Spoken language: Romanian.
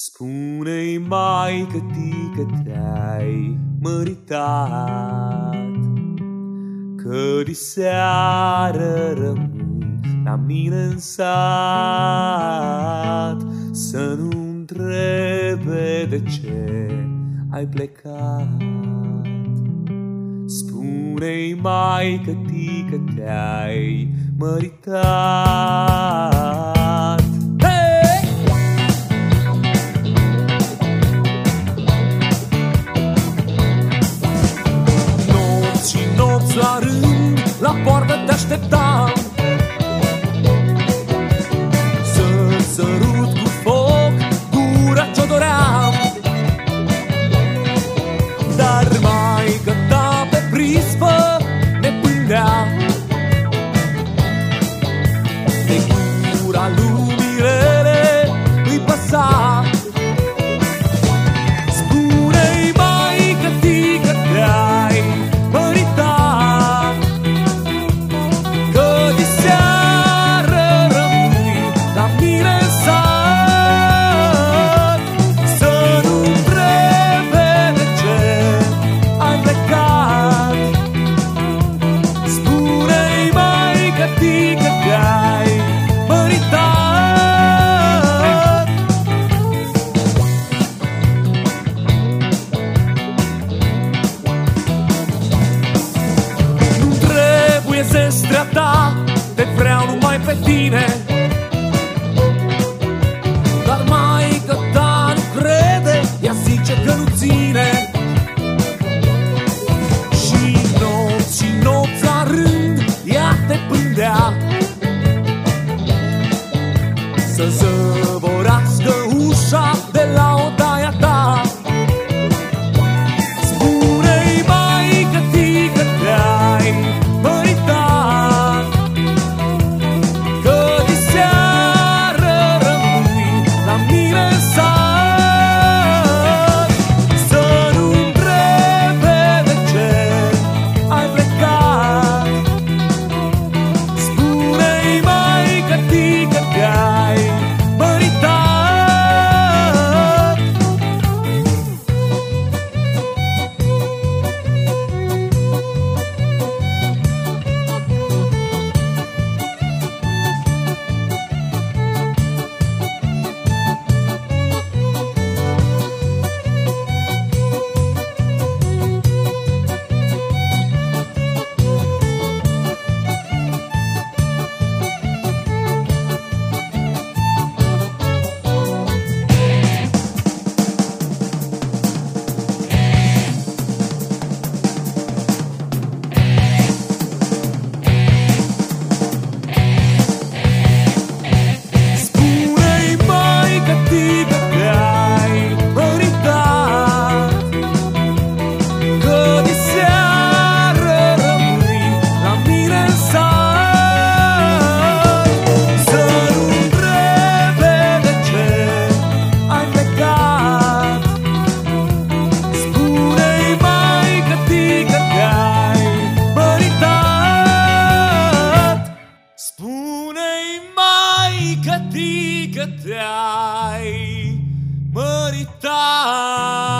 Spune-i mai că că te-ai măritat Că diseară rămâi la mine în sat. Să nu întrebe de ce ai plecat. Spune-i mai că că te-ai măritat la rând, la poartă te așteptam zestrea ta Te vreau numai pe tine. Dar mai că ta nu crede Ea zice că nu ține. Și nopți și nopți la rând Ea te pândea. Să zăvorască că te-ai măritat.